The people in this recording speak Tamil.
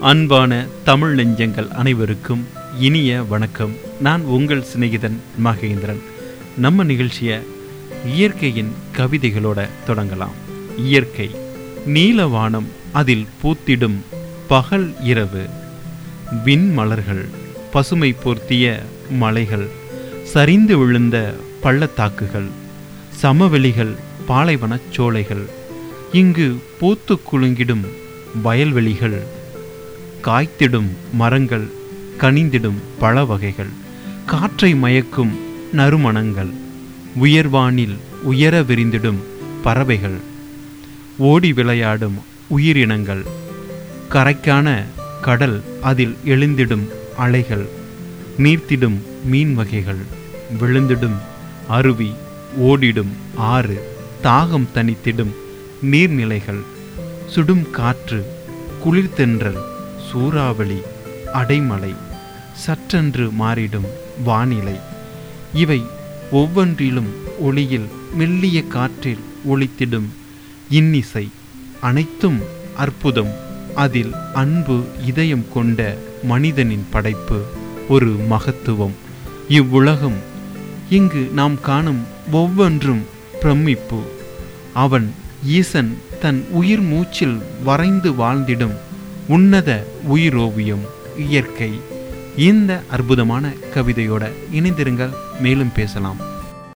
அன்பான தமிழ் நெஞ்சங்கள் அனைவருக்கும் இனிய வணக்கம். நான் உங்கள் சிநேகிதன் மகேந்திரன். நம்ம நிகழ்ச்சியை இயற்கையின் கவிதைகளோட தொடங்கலாம். இயற்கை நீலவானம் அதில் பூத்திடும் பகல் இரவு. விண்மலர்கள் பசுமை போர்த்திய மலைகள் சரிந்து விழுந்த பள்ளத்தாக்குகள் சமவெளிகள் பாலைவனச் சோலைகள் இங்கு பூத்து குலுங்கிடும் வயல்வெளிகள் காய்த்திடும் மரங்கள் கனிந்திடும் பழ வகைகள் காற்றை மயக்கும் நறுமணங்கள் உயர்வானில் உயர விரிந்திடும் பறவைகள் ஓடி விளையாடும் உயிரினங்கள் கரைக்கான கடல் அதில் எழுந்திடும் அலைகள் நீர்த்திடும் மீன் வகைகள் விழுந்திடும் அருவி ஓடிடும் ஆறு தாகம் தனித்திடும் நீர்நிலைகள் சுடும் காற்று குளிர்தென்றல் சூறாவளி அடைமலை சற்றென்று மாறிடும் வானிலை. இவை ஒவ்வொன்றிலும் ஒளியில் மெல்லிய காற்றில் ஒளித்திடும் இன்னிசை அனைத்தும் அற்புதம். அதில் அன்பு இதயம் கொண்ட மனிதனின் படைப்பு ஒரு மகத்துவம். இவ்வுலகம் இங்கு நாம் காணும் ஒவ்வொன்றும் பிரமிப்பு. அவன் ஈசன் தன் உயிர் மூச்சில் வரைந்து வாழ்ந்திடும் உன்னத உயிரோவியம் இயற்கை. இந்த அற்புதமான கவிதையோட இணைந்திருங்கள். மேலும் பேசலாம்.